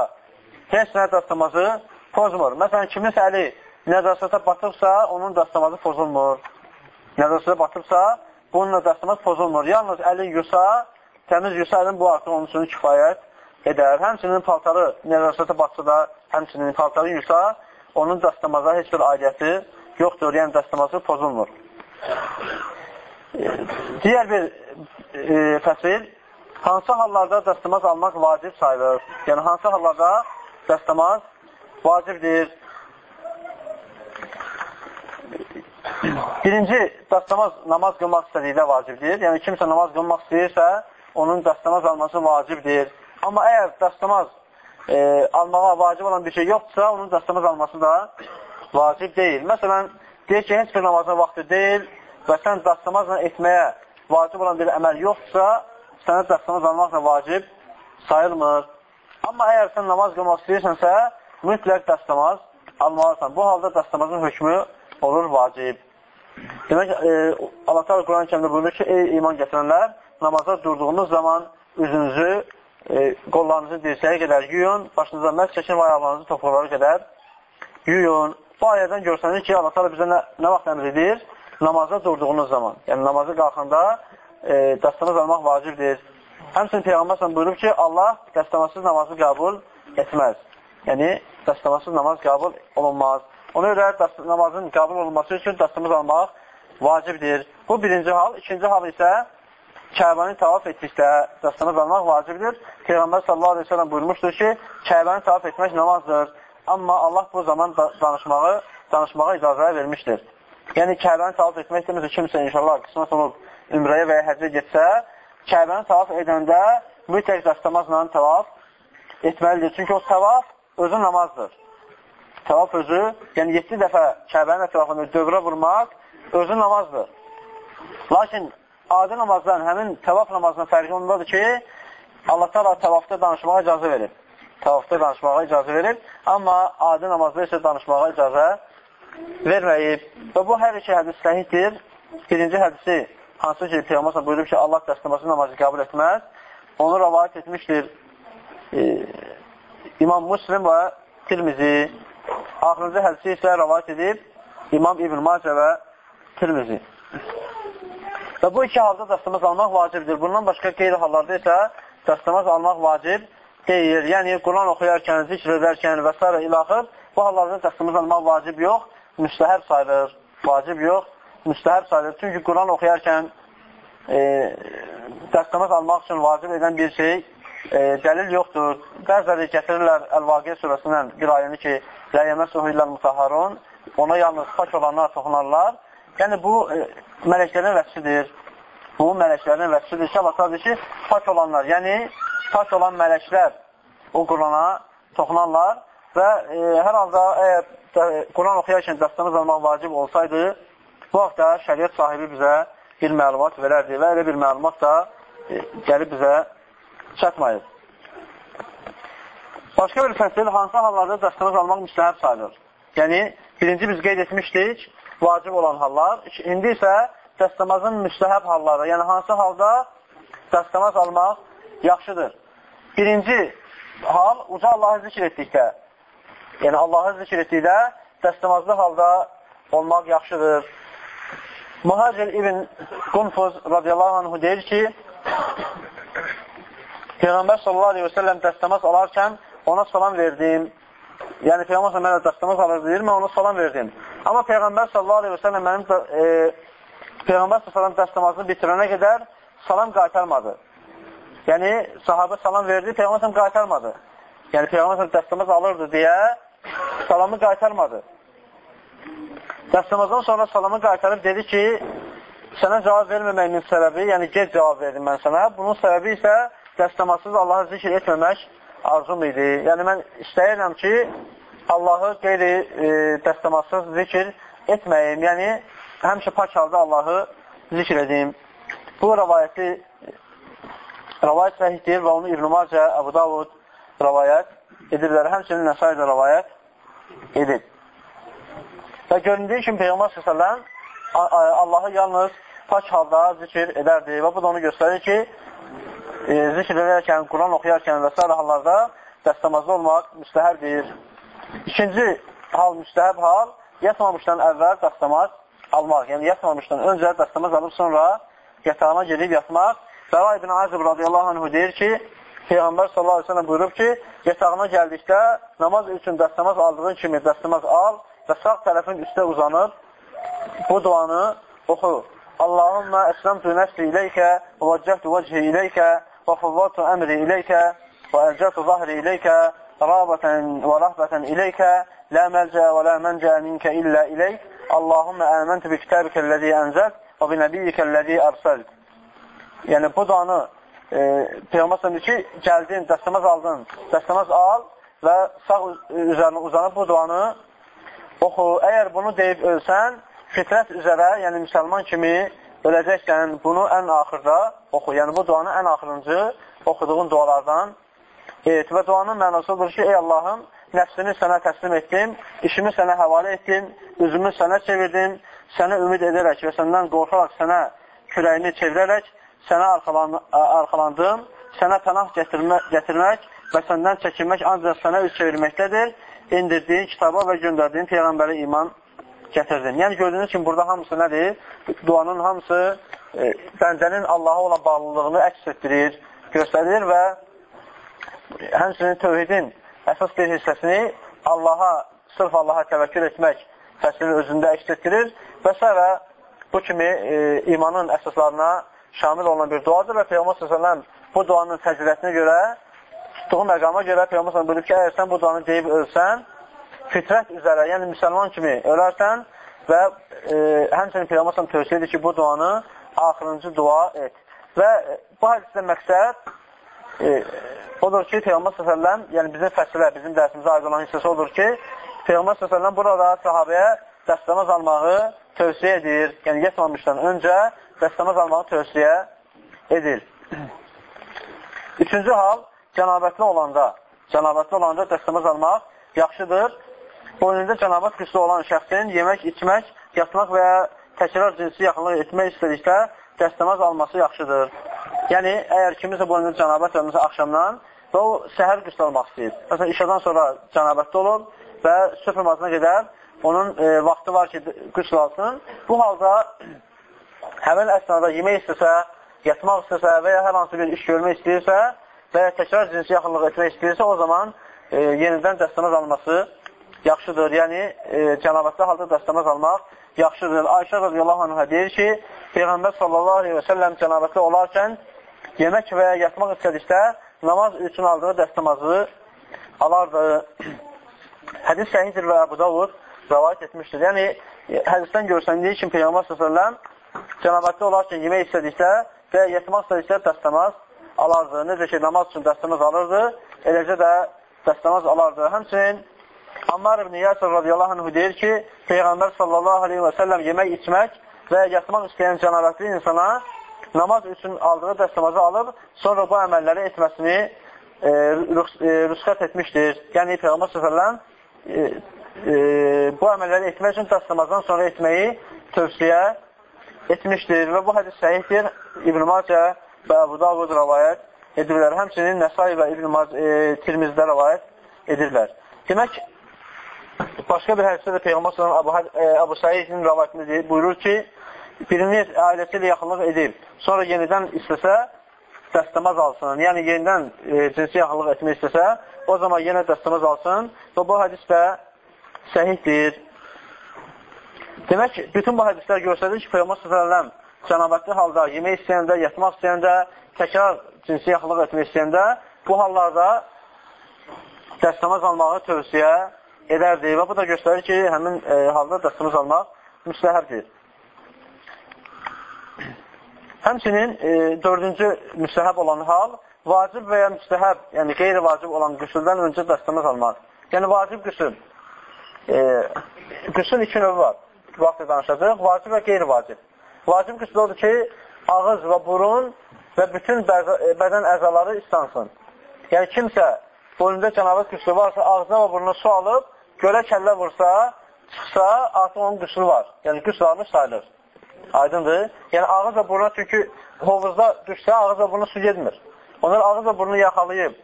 heç nə dastaması pozmur. Məsələn, kiminsə əli nəzasətə batıbsa, onun dastaması pozulmur. Nəzasətə batıbsa, bununla dastaması pozulmur. Yalnız əlin yusa, təmiz yusa əlin bu artıq onun üçün kifayət edər. Həmçinin paltarı nəzasətə batsa da, həmçinin paltarı yusa, onun dastamaza heç bir aidiyyəti yoxdur, yəni dastaması pozulmur. Digər bir e, fəsil, hansı hallarda dastamaz almaq vacib sayılır? Yəni, hansı hallarda dastamaz vacibdir? Birinci, dastamaz namaz qılmaq istədikdə vacibdir. Yəni, kimsə namaz qılmaq istəyirsə, onun dastamaz alması vacibdir. Amma əgər dastamaz e, almağa vacib olan bir şey yoxdursa, onun dastamaz alması da vacib deyil. Məsələn, deyir ki, heç bir namazın vaxtı deyil və sən dastamazla etməyə vacib olan bir əməl yoxdursa, sənə dastamaz almaq da vacib sayılmır. Amma əgər sən namaz qılmaq istəyirsənsə, mütləq dastamaz almalısan. Bu halda dastamazın hökmü olur vacib. Demək, e, Allah Teala Quran-ı Kərimdə buyurur ki, ey iman gətirənlər, namaza durduğunuz zaman üzünüzü e, qollarınızı dirsəyə qədər yuyun, başınıza məhz çəkin və ayaqlarınızı topuqlara qədər yuyun. Bu ayədən görsənir ki, Allah təala bizə nə, nə vaxt əmr edir? namaza durduğunuz zaman, yəni namaza qalxanda e, dəstəmaz almaq vacibdir. Həmçinin Peyğəmbər sən buyurub ki, Allah dəstəmazsız namazı qəbul etməz. Yəni, dəstəmazsız namaz qəbul olunmaz. Ona görə namazın qəbul olunması üçün dəstəmaz almaq vacibdir. Bu birinci hal. İkinci hal isə Kəbəni tavaf etdikdə dəstəmaz almaq vacibdir. Peyğəmbər sallallahu aleyhi ve sellem buyurmuşdur ki, Kəbəni tavaf etmək namazdır. Amma Allah bu zaman danışmağı, danışmağa icazə vermişdir. Yəni, Kəbəni tavaf etmək deməsə, kimsə inşallah qismət olub ümrəyə və ya həccə getsə, Kəbəni tavaf edəndə mütləq dəstəmazla tavaf etməlidir. Çünki o tavaf özü namazdır. Tavaf özü, yəni 7 dəfə Kəbənin ətrafında dövrə vurmaq özü namazdır. Lakin adi namazdan həmin tavaf namazının fərqi ondadır ki, Allah təala tavafda danışmağa icazə verir. Tavafda danışmağa icazə verir, amma adi namazda isə danışmağa icazə verməyib. Və bu hər iki hədis səhiddir. Birinci hədisi hansı ki, Peyğəmbər buyurub ki, Allah dəstəması namazı qəbul etməz. Onu rəvayət etmişdir e, İmam Muslim və Tirmizi. Axırıncı hədisi isə rəvayət edib İmam İbn Macə və Tirmizi. Və bu iki halda dəstəmaz almaq vacibdir. Bundan başqa qeyri hallarda isə dəstəmaz almaq vacib deyir. Yəni, Quran oxuyarkən, zikr edərkən və s. ilaxır, bu hallarda dəstəmaz almaq vacib yox, müstəhəb sayılır. Vacib yox, müstəhəb sayılır. Çünki Quran oxuyarkən e, dəstəmaz almaq üçün vacib edən bir şey e, dəlil yoxdur. Bəzələri gətirirlər Əl-Vaqiyyə surəsindən bir ayəni ki, Ləyəmə suhillər mutaharun, ona yalnız pak olanlar toxunarlar. Yəni, bu e, mələklərin vəfsidir. Bu, mələklərin vəfsidir. Şəbatadır ki, pak olanlar, yəni pak olan mələklər o Qurana toxunarlar və e, hər halda əgər Quran oxuyarkən dəstəmiz almaq vacib olsaydı, bu vaxtda şəriət sahibi bizə bir məlumat verərdi və elə bir məlumat da e, gəlib bizə çatmayır. Başqa bir fəsil, hansı hallarda dəstəmiz almaq müstəhəb sayılır? Yəni, birinci biz qeyd etmişdik, vacib olan hallar. İndi isə dəstəmazın müstəhəb halları, yəni hansı halda dəstəmaz almaq yaxşıdır. Birinci hal, uca Allahı zikr etdikdə, yəni Allahı zikr etdikdə dəstəmazlı halda olmaq yaxşıdır. Muhacir ibn Qunfuz radiyallahu anhu deyir ki, Peyğəmbər sallallahu aleyhi və səlləm dəstəmaz alarkən ona salam verdim. Yəni Peyğəmbər mənə dəstəmaz alır deyir, mən ona salam verdim. Amma Peyğəmbər sallallahu aleyhi və səlləm mənim e, Peyğəmbər sallallahu dəstəmazını bitirənə qədər salam qaytarmadı. Yəni, sahabə salam verdi, Peyğəmbər sallallahu qaytarmadı. Yəni, Peyğəmbər dəstəmaz alırdı deyə salamı qaytarmadı. Dəstəmazdan sonra salamı qaytarıb dedi ki, sənə cavab verməməyimin səbəbi, yəni gec cavab verdim mən sənə. Bunun səbəbi isə dəstəmazsız Allahı zikr etməmək arzum idi. Yəni, mən istəyirəm ki, Allahı qeyri e, dəstəmazsız zikr etməyim. Yəni, həmişə pak halda Allahı zikr edim. Bu rəvayəti rəvayət səhiddir və onu İbn-i Macə, Əbu Davud rəvayət edirlər. Həmçinin Nəsai də rəvayət edib. Və göründüyü kimi Peyğəmbər s.ə.v Allahı yalnız pak halda zikr edərdi və bu da onu göstərir ki, e, zikr edərkən, Quran oxuyarkən və s. hallarda dəstəmazda olmaq müstəhərdir. İkinci hal, müstəhəb hal, yatmamışdan əvvəl dəstəmaz almaq. Yəni, yatmamışdan öncə dəstəmaz alıb sonra yatağına gedib yatmaq. Bəla ibn Azib radiyallahu anhu deyir ki, Peyğəmbər sallallahu aleyhi ve sellem buyurub ki, yatağına gəldikdə namaz üçün dəstəmaz aldığın kimi dəstəmaz al və sağ tərəfin üstə uzanıb bu duanı oxu. Allahumma əsləmtu nəfsi iləykə və vəccəhtu vəchi iləykə və fıvvatu əmri iləykə və əlcətu zahri iləykə rəbətən və rəhbətən iləykə لا ملجأ ولا منجأ منك إلا إليك اللهم آمنت بكتابك الذي أنزلت və binəbiyyikə ləzi ərsəlt. Yəni, bu duanı e, Peyğəmbər səhəmdir ki, gəldin, dəstəmaz aldın, dəstəmaz al və sağ üzərinə uzanıb bu duanı oxu. Əgər bunu deyib ölsən, fitrət üzərə, yəni müsəlman kimi öləcəksən, bunu ən axırda oxu. Yəni, bu duanı ən axırıncı oxuduğun dualardan et. Və duanın mənası odur ki, ey Allahım, nəfsimi sənə təslim etdim, işimi sənə həvalə etdim, üzümü sənə çevirdim, sənə ümid edərək və səndən qorxaraq sənə kürəyini çevirərək sənə arxalandım, sənə pənah gətirmək, gətirmək və səndən çəkinmək ancaq sənə üz çevirməkdədir. İndirdiyin kitaba və göndərdiyin Peyğəmbərə iman gətirdim. Yəni, gördüyünüz kimi, burada hamısı nədir? Duanın hamısı e, bəndənin Allaha olan bağlılığını əks etdirir, göstərir və həmçinin tövhidin əsas bir hissəsini Allaha, sırf Allaha təvəkkül etmək fəslinin özündə əks etdirir və s. bu kimi e, imanın əsaslarına şamil olan bir duadır və Peyğəmbər s.ə.v bu duanın fəzilətinə görə, tutduğu məqama görə Peyğəmbər s.ə.v buyurub ki, əgər sən bu duanı deyib ölsən, fitrət üzərə, yəni müsəlman kimi ölərsən və e, həmçinin Peyğəmbər s.ə.v tövsiyə edir ki, bu duanı axırıncı dua et. Və bu hədisdə məqsəd e, odur ki, Peyğəmbər s.ə.v yəni bizim fəsilə, bizim dərsimizə aid olan hissəsi odur ki, Peyğəmbər s.ə.v burada sahabəyə dəstəmaz almağı tövsiyə edir. Yəni, yetməmişdən öncə dəstəmaz almağı tövsiyə edir. Üçüncü hal, cənabətli olanda, cənabətli olanda dəstəmaz almaq yaxşıdır. Boynunda cənabət qüslu olan şəxsin yemək, içmək, yatmaq və ya təkrar cinsi yaxınlıq etmək istədikdə dəstəmaz alması yaxşıdır. Yəni, əgər kimisə boynunda cənabət olmasa axşamdan və o səhər qüslu almaq istəyir. Məsələn, işədən sonra cənabətli olub və süfr namazına gedər, onun e, vaxtı var ki, qüsl alsın. Bu halda həmin əsnada yemək istəsə, yatmaq istəsə və ya hər hansı bir iş görmək istəyirsə və ya təkrar cinsi yaxınlıq etmək istəyirsə, o zaman e, yenidən dəstəmaz alması yaxşıdır. Yəni, e, cənabətli halda dəstəmaz almaq yaxşıdır. Ayşə radiyallahu anhə deyir ki, Peyğəmbər sallallahu aleyhi və səlləm cənabətli olarkən yemək və ya yatmaq istədikdə namaz üçün aldığı dəstəmazı alardı. Hədis səhiddir və Əbu Davud rəvayət etmişdir. Yəni, hədisdən görsəndiyi kimi Peyğəmbər s.ə.v cənabətli olarkən yemək istədikdə və yetmək istədikdə dəstəmaz alardı. Necə ki, namaz üçün dəstəmaz alırdı, eləcə də dəstəmaz alardı. Həmçinin Ammar ibn Yasir radiyallahu anh deyir ki, Peyğəmbər sallallahu aleyhi və səlləm yemək içmək və yatmaq istəyən cənabətli insana namaz üçün aldığı dəstəmazı alıb, sonra bu əməlləri etməsini e, rüsxət etmişdir. Yəni, Peyğəmbər s.ə.v e, e, bu əməlləri etmək üçün dəstəmazdan sonra etməyi tövsiyə etmişdir və bu hədis səhihdir. İbn-i Macə və Əbu Davud rəvayət edirlər. Həmçinin Nəsai və İbn-i Macə e, Tirmizdə rəvayət edirlər. Demək, başqa bir hədisdə də Peyğəmbər sallallahu Əbu, e, Əbu Səidin rəvayətində buyurur ki, birini ailəsi ilə yaxınlıq edib, sonra yenidən istəsə, dəstəmaz alsın. Yəni, yenidən e, cinsi yaxınlıq etmək istəsə, o zaman yenə dəstəmaz alsın və bu hədis də səhihdir. Demək, bütün bu hədislər göstərir ki, Peyğəmbər s.ə.v cənabətli halda yemək istəyəndə, yatmaq istəyəndə, təkrar cinsi yaxınlıq etmək istəyəndə, bu hallarda dəstəmaz almağı tövsiyə edərdi və bu da göstərir ki, həmin e, halda dəstəmaz almaq müstəhərdir. Həmçinin e, dördüncü müstəhəb olan hal vacib və ya müstəhəb, yəni qeyri-vacib olan qüsüldən öncə dəstəmaz almaq. Yəni, vacib qüsül. E, qüsül iki növü var. Vaxtı danışacaq. Vacib və qeyri-vacib. Vacib qüsül odur ki, ağız və burun və bütün bədən əzaları istansın. Yəni, kimsə boynunda cənabət qüsülü varsa, ağzına və burnuna su alıb, gölə kəllə vursa, çıxsa, artıq onun qüsülü var. Yəni, qüsül almış sayılır. Aydındır. Yəni, ağız və buruna çünki hovuzda düşsə, ağız və buruna su gedmir. Onlar ağız və burnu yaxalayıb,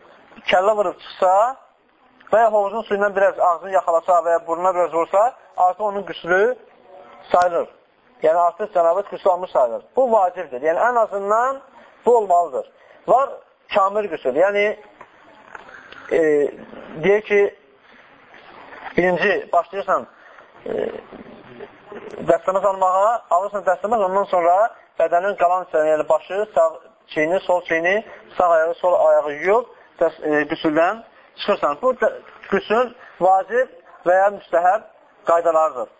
kəllə vırıb çıxsa və ya hovuzun suyundan biraz ağzını yaxalasa və ya burnuna biraz vursa, artıq onun qüslü sayılır. Yəni, artıq cənabət qüslü almış sayılır. Bu vacibdir. Yəni, ən azından bu olmalıdır. Var kamil qüsül. Yəni, e, deyək ki, birinci başlayırsan e, dəstəməz almağa, alırsan dəstəməz, ondan sonra bədənin qalan hissələri, yəni başı, sağ çiyini, sol çiyini, sağ ayağı, sol ayağı yuyub e, qüsüldən çıxırsan. Bu qüsül vacib və ya müstəhəb qaydalardır.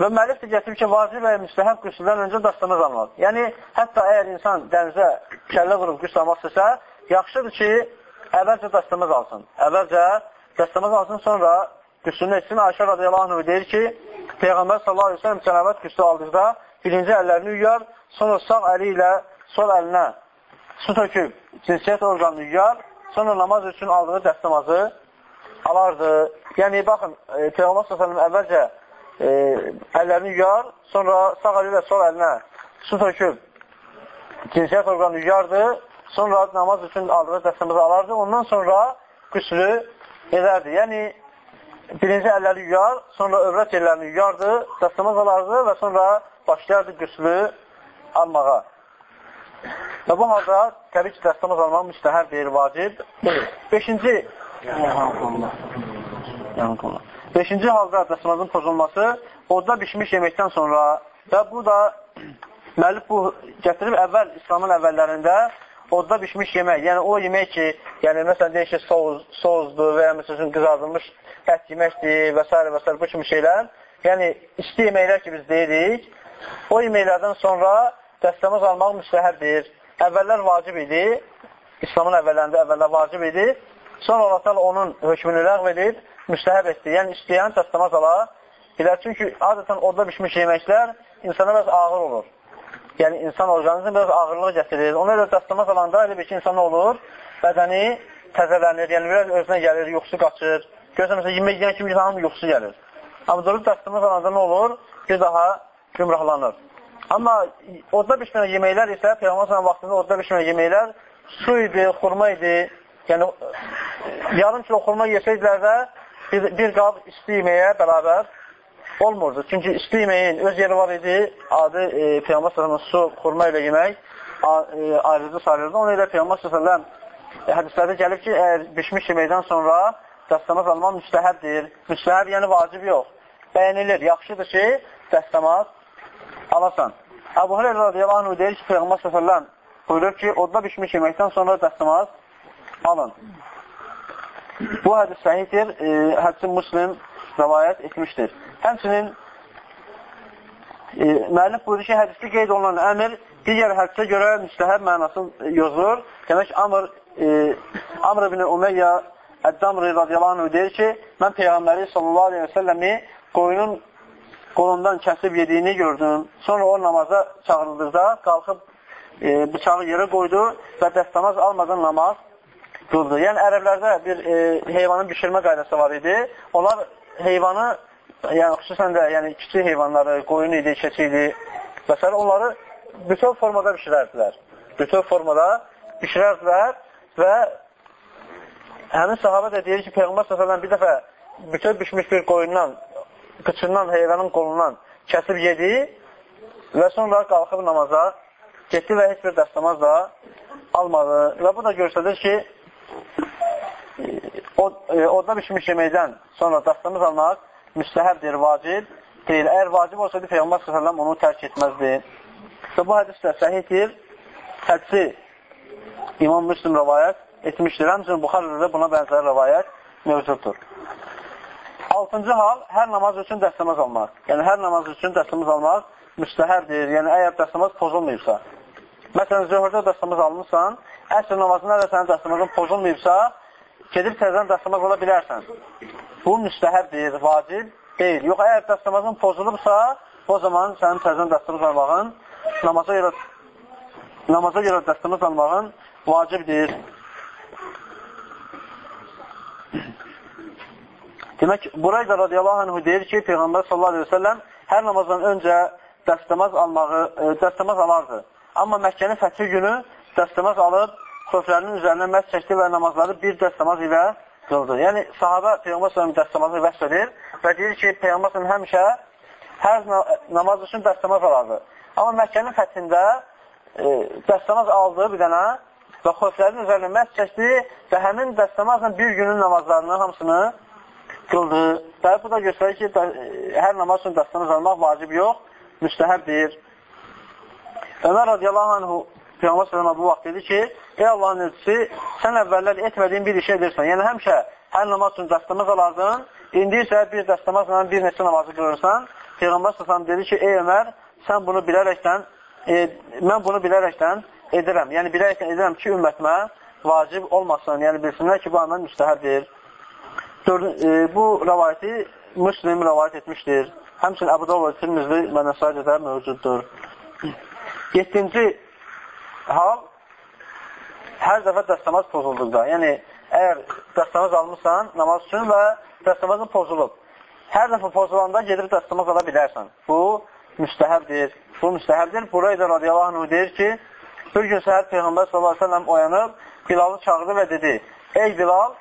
Və müəllif də gətirib ki, vacib və müstəhəb qüsüldən öncə dastamaz almaq. Yəni, hətta əgər insan dənizə kəllə vurub qüsül almaq istəsə, yaxşıdır ki, əvvəlcə dastamaz alsın. Əvvəlcə dastamaz alsın, sonra qüsülünü etsin. Ayşə radiyallahu anh deyir ki, Peyğəmbər sallallahu aleyhi ve sellem cənabət qüsül aldıqda birinci əllərini yuyar, sonra sağ əli ilə sol əlinə su töküb cinsiyyət orqanını yuyar, sonra namaz üçün aldığı dəstəmazı alardı. Yəni, baxın, e, Peyğəmbər s.ə.v əvvəlcə e, əllərini yuyar, sonra sağ əli ilə sol əlinə su töküb cinsiyyət orqanını yuyardı, sonra namaz üçün aldığı dəstəmazı alardı, ondan sonra qüslü edərdi. Yəni, birinci əlləri yuyar, sonra övrət yerlərini yuyardı, dəstəmaz alardı və sonra başlayardı qüslü almağa. Və bu halda təbii ki, dəstəmaz almaq müstəhər deyir, vacib. Beşinci Beşinci halda dəstəmazın pozulması odda bişmiş yeməkdən sonra və bu da müəllif bu gətirib əvvəl İslamın əvvəllərində odda bişmiş yemək, yəni o yemək ki, yəni məsələn deyək ki, souz, souzdur və ya məsələn qızardılmış ət yeməkdir və s. və s. bu kimi şeylər, yəni isti yeməklər ki, biz deyirik, o yeməklərdən sonra dəstəmaz almaq müstəhəbdir. Əvvəllər vacib idi, İslamın əvvəllərində əvvəllər vacib idi, sonra Allah onun hökmünü ləğv edib, müstəhəb etdi. Yəni istəyən dəstəmaz ala bilər. Çünki adətən odda bişmiş yeməklər insana biraz ağır olur. Yəni insan orqanizmi biraz ağırlıq gətirir. Ona görə dəstəmaz alanda elə bir ki, insan olur, bədəni təzələnir, yəni biraz özünə gəlir, yuxusu qaçır. Görürsən, məsələn, yemək yeyən kimi hamı yuxusu gəlir. Amma durub dəstəmaz alanda nə olur? Bir daha gümrahlanır. Amma odda bişməyən yeməklər isə, Peyğəmbər vaxtında odda bişməyən yeməklər su idi, xurma idi. Yəni, yarım kilo xurma yesəydilər də bir, bir qab isti yeməyə bərabər olmurdu. Çünki isti yeməyin öz yeri var idi. Adı e, Peyğəmbər su xurma ilə yemək e, ayrıcı sayılırdı. Ona ilə Peyğəmbər e, hədislərdə gəlib ki, əgər bişmiş yeməkdən sonra dəstəmaz almaq müstəhəbdir. Müstəhəb yəni vacib yox. Bəyənilir. Yaxşıdır ki, dəstəmaz alasan. Əbu Hüreyra radiyallahu anh deyir ki, Peyğəmbər sallallahu buyurur ki, odda bişmiş yeməkdən sonra dəstəmaz alın. Bu hədis səhiddir, e, hədsin muslim rəvayət etmişdir. Həmçinin e, müəllif buyurur ki, hədisdə qeyd olunan əmr digər hədisə görə müstəhəb mənası yozulur. Demək, Amr, e, Amr ibn Umeyya Əddamri radiyallahu anh deyir ki, mən Peyğəmbəri sallallahu aleyhi və səlləmi qoyunun qolundan kəsib yediyini gördüm. Sonra o namaza çağırıldıqda qalxıb e, bıçağı yerə qoydu və dəstəmaz almadan namaz qıldı. Yəni, ərəblərdə bir e, heyvanın bişirmə qaydası var idi. Onlar heyvanı, yəni xüsusən də yəni, kiçik heyvanları, qoyun idi, keçi idi və s. onları bütöv formada bişirərdilər. Bütöv formada bişirərdilər və həmin sahabə də deyir ki, Peyğəmbər s.ə.v bir dəfə bütöv bişmiş bir qoyundan, qıçından, heyvanın qolundan kəsib yedi və sonra qalxıb namaza getdi və heç bir dəstəmaz da almadı. Və bu da göstərir ki, o, e, odda bişmiş yeməkdən sonra dastamız almaq müstəhəbdir, vacib deyil. Əgər vacib olsaydı, Peyğəmbər s.ə.v onu tərk etməzdi. Və bu hədis də səhiddir. Hədisi İmam Müslim rəvayət etmişdir. Həmçinin Buxarədə də buna bənzər rəvayət mövcuddur. Altıncı hal, hər namaz üçün dəstəmaz almaq. Yəni, hər namaz üçün dəstəmaz almaq müstəhərdir. Yəni, əgər dəstəmaz pozulmayıbsa. Məsələn, zöhrdə dəstəmaz almışsan, əsr namazında da sənin dəstəmazın pozulmayıbsa, gedib təzən dəstəmaz ola bilərsən. Bu müstəhəbdir, vacib deyil. Yox, əgər dəstəmazın pozulubsa, o zaman sənin təzən dəstəmaz almağın namaza görə, namaza görə dəstəmaz almağın vacibdir. Demək, Burayda radiyallahu anhu deyir ki, Peyğəmbər sallallahu aleyhi ve sellem hər namazdan öncə dəstəmaz almağı, e, dəstəmaz alardı. Amma Məkkənin fəthi günü dəstəmaz alıb sofrənin üzərinə məhz çəkdi və namazları bir dəstəmaz ilə qıldı. Yəni, sahabə Peyğəmbər s.ə.v dəstəmazı vəsb edir və deyir ki, Peyğəmbər həmişə hər namaz üçün dəstəmaz alardı. Amma Məkkənin fəthində e, dəstəmaz aldı bir dənə və xoflərin üzərinə məhz çəkdi və həmin dəstəmazla bir günün namazlarını hamısını qıldı. Və bu da göstərir ki, də, e, hər namaz üçün dəstəmaz almaq vacib yox, müstəhəbdir. Ömər radiyallahu anhu Peyğəmbər sələmə bu vaxt dedi ki, ey Allahın elçisi, sən əvvəllər etmədiyin bir işə edirsən. Yəni, həmişə hər namaz üçün dəstəmaz alardın, indi isə bir dəstəmazla bir neçə namazı qılırsan. Peyğəmbər sələmə dedi ki, ey Ömər, sən bunu bilərəkdən, e, mən bunu bilərəkdən edirəm. Yəni, bilərəkdən edirəm ki, ümmətimə vacib olmasın. Yəni, bilsinlər ki, bu əməl müstəhəbdir. E, bu rəvayəti Müslim rəvayət etmişdir. Həmçin Əbu Davud Tirmizli və Nəsaidə mövcuddur. Yeddinci hal hər dəfə dəstəmaz pozulduqda. Yəni, əgər dəstəmaz almışsan namaz üçün və dəstəmazın pozulub. Hər dəfə pozulanda gedib dəstəmaz ala bilərsən. Bu, müstəhəbdir. Bu, müstəhəbdir. Burayı da radiyallahu anh deyir ki, bir gün səhər Peyğəmbər s.ə.v oyanıb, Bilalı çağırdı və dedi, ey Bilal,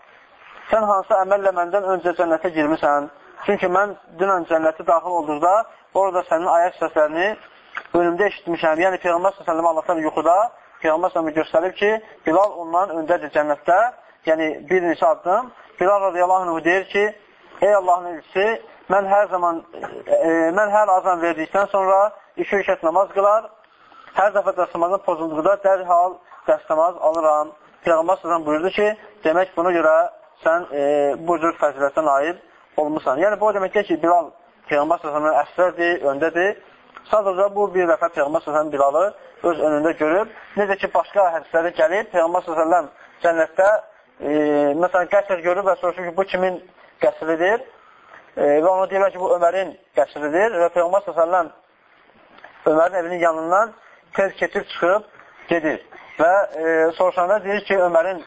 sən hansı əməllə məndən öncə cənnətə girmisən? Çünki mən dünən cənnəti daxil olduqda orada sənin ayaq səslərini önümdə eşitmişəm. Yəni, Peyğəmbər s.ə.v Allahdan yuxuda Peyğəmbər s.ə.v göstərib ki, Bilal ondan öndədir cənnətdə, yəni bir neçə addım. Bilal radiyallahu anh deyir ki, ey Allahın elçisi, mən hər zaman, e, mən hər azan verdikdən sonra iki rükət namaz qılar, hər dəfə dəstəmazın pozulduğunda dərhal dəstəmaz alıram. Peyğəmbər s.ə.v buyurdu ki, demək buna görə sən e, bu cür fəzilətə naib olmuşsan. Yəni, bu o deməkdir ki, Bilal Peyğəmbər s.ə.v əsrədir, öndədir. Sadəcə bu bir dəfə Peyğəmbər s.ə.v Bilalı öz önündə görüb. Necə ki, başqa hədisləri gəlib, Peyğəmbər s.ə.v cənnətdə e, məsələn, qəsr görüb və soruşur ki, bu kimin qəsridir? E, və ona deyirlər ki, bu Ömərin qəsridir və Peyğəmbər s.ə.v Ömərin evinin yanından tez keçib çıxıb gedir. Və e, soruşanda deyir ki, Ömərin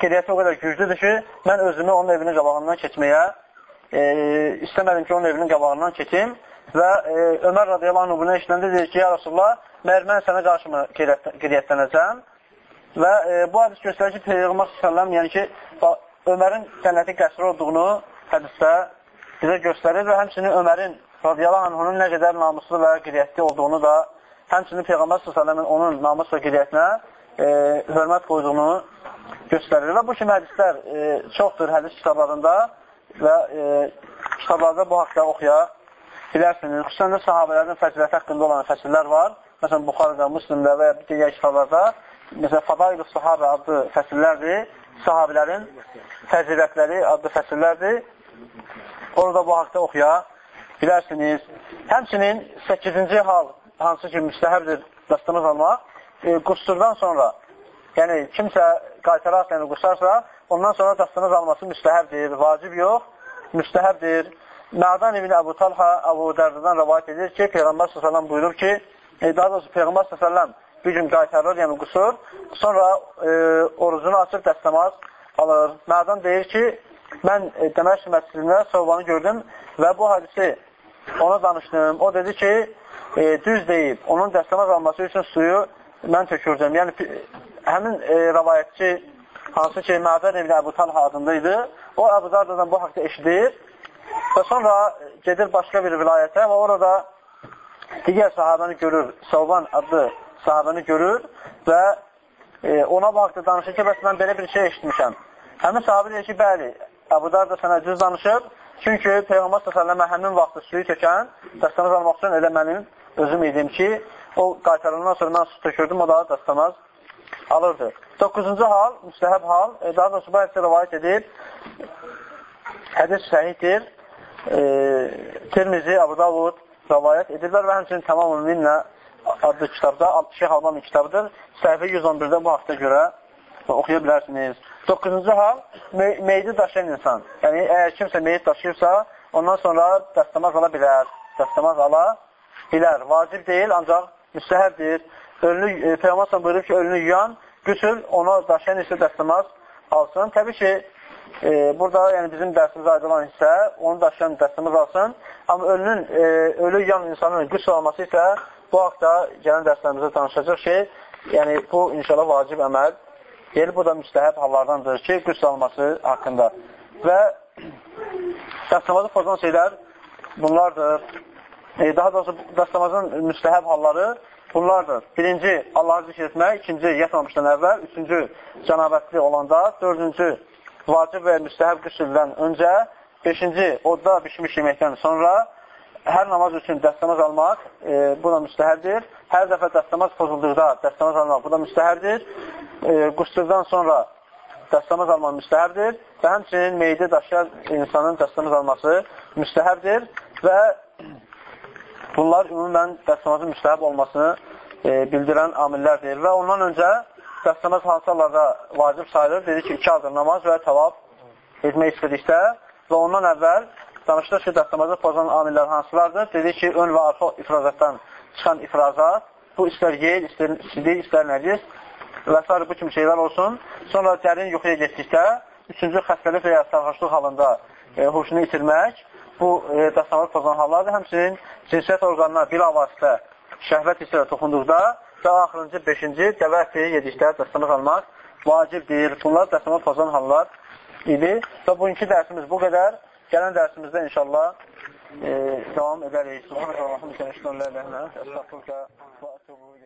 qeyriyyəti o qədər güclüdür ki, mən özümü onun evinin qabağından keçməyə e, istəmədim ki, onun evinin qabağından keçim və e, Ömər radiyallahu anh bunu eşitəndə deyir ki, ya Rasulullah, məhər mən sənə qarşımı qeyriyyətlənəcəm və e, bu hadis göstərir ki, Peyğəmbər s.ə.v yəni ki, Ömərin cənnəti qəsri olduğunu hədisdə bizə göstərir və həmçinin Ömərin radiyallahu anhunun nə qədər namuslu və qeyriyyətli olduğunu da həmçinin Peyğəmbər s.ə.v-in onun namus və qeyriyyətinə e, hörmət qoyduğunu göstərir və bu kimi hədislər e, çoxdur hədis kitablarında və e, kitablarda bu haqda oxuya bilərsiniz. Xüsusən də sahabələrin fəziləti haqqında olan fəsillər var. Məsələn, Buxarıda, Müslimdə və ya digər kitablarda məsələn, Fadail-i Sahabə adlı fəsillərdir. Sahabilərin fəzilətləri adlı fəsillərdir. Orada bu haqda oxuya bilərsiniz. Həmçinin 8-ci hal, hansı ki, müstəhəbdir dəstəmiz almaq, e, qusturdan sonra, yəni kimsə qaytararsa, yəni qusarsa, ondan sonra dəstəmiz alması müstəhəbdir, vacib yox, müstəhəbdir. Mə'dan ibn Əbu Talha Əbu Dərdidən rəvayət edir ki, Peyğəmbər s.ə.v buyurur ki, e, daha doğrusu Peyğəmbər s.ə.v bir gün qaytarır, yəni qusur, sonra e, orucunu açıb dəstəmaz alır. Mə'dan deyir ki, mən e, Dəməşq məscidində Sovbanı gördüm və bu hadisi ona danışdım. O dedi ki, e, düz deyib, onun dəstəmaz alması üçün suyu mən tökürdüm. Yəni, həmin e, rəvayətçi, hansı ki, Mə'dən ibn Əbu Talha adındaydı, o Əbu Dardadan bu haqda eşidir Və sonra gedir başqa bir vilayətə və orada digər sahabəni görür, Savban adlı sahabəni görür və e, ona bu haqda danışır ki, bəs mən belə bir şey eşitmişəm. Həmin sahabə deyir ki, bəli, Əbu Dar da sənə düz danışıb, çünki Peyğəmbər s.ə.və həmin vaxtı suyu tökən, dəstəmaz almaq üçün elə mənim özüm idim ki, o qaytarılandan sonra mən su tökürdüm, o da dəstəmaz alırdı. 9-cu hal, müstəhəb hal, e, daha doğrusu bu hədisi rivayət edib, hədis səhiddir, e, Tirmizi, Abu Davud rəvayət edirlər və həmçinin tamamın minlə adlı kitabda, Şeyh Albanın kitabıdır. Səhifə 111-də bu haqda görə oxuya bilərsiniz. 9-cu hal, me meyidi daşıyan insan. Yəni, əgər kimsə meyid daşıyırsa, ondan sonra dəstəmaz ala bilər. Dəstəmaz ala bilər. Vacib deyil, ancaq müstəhəbdir. Ölünü, e, Peyğəmbər buyurur ki, ölünü yuyan, güsül onu daşıyan isə dəstəmaz alsın. Təbii ki, e, burada yəni bizim dərsimiz ayrılan hissə, onu daşıyan dərsimiz alsın. Amma ölünün, e, ölü yan insanın qüsl alması isə bu haqda gələn dərslərimizdə tanışacaq ki, yəni bu inşallah vacib əməl deyil. Bu da müstəhəb hallardandır ki, qüsl alması haqqında. Və dəstəmazı pozan şeylər bunlardır. E, daha doğrusu dəstəmazın müstəhəb halları bunlardır. Birinci, Allahı zikr etmək, ikinci, yatmamışdan əvvəl, üçüncü, cənabətli olanda, dördüncü, vacib və müstəhəb qüsüldən öncə, beşinci, odda bişmiş yeməkdən sonra, hər namaz üçün dəstəmaz almaq, e, bu da müstəhərdir. Hər dəfə dəstəmaz pozulduqda dəstəmaz almaq, bu da müstəhərdir. E, qusturdan sonra dəstəmaz almaq müstəhərdir və həmçinin meydi daşıyan insanın dəstəmaz alması müstəhərdir və bunlar ümumən dəstəmazın müstəhəb olmasını e, bildirən amillərdir və ondan öncə dəstəməz hansı hallarda vacib sayılır? Dedi ki, iki adır namaz və tavaf etmək istədikdə və ondan əvvəl danışdıq ki, dəstəməzə pozan amillər hansılardır? Dedi ki, ön və arxa ifrazatdan çıxan ifrazat, bu istər yeyil, istər sidik, istər nəcis və s. bu kimi şeylər olsun. Sonra dərin yuxuya getdikdə, üçüncü xəstəlik və ya sarxaşlıq halında e, huşunu itirmək, bu e, dəstəməz pozan hallardır. Həmçinin cinsiyyət orqanına bir avasitə şəhvət hissələ toxunduqda Və axırıncı, beşinci, dəvəti yedikdə dəstəmə almaq vacibdir. Bunlar dəstəmə pozan hallar idi. Və bugünkü dərsimiz bu qədər. Gələn dərsimizdə inşallah e, devam edərik. Subhanallah, Allah'ın sənə işlələrlə, əstəğfurka və ətubu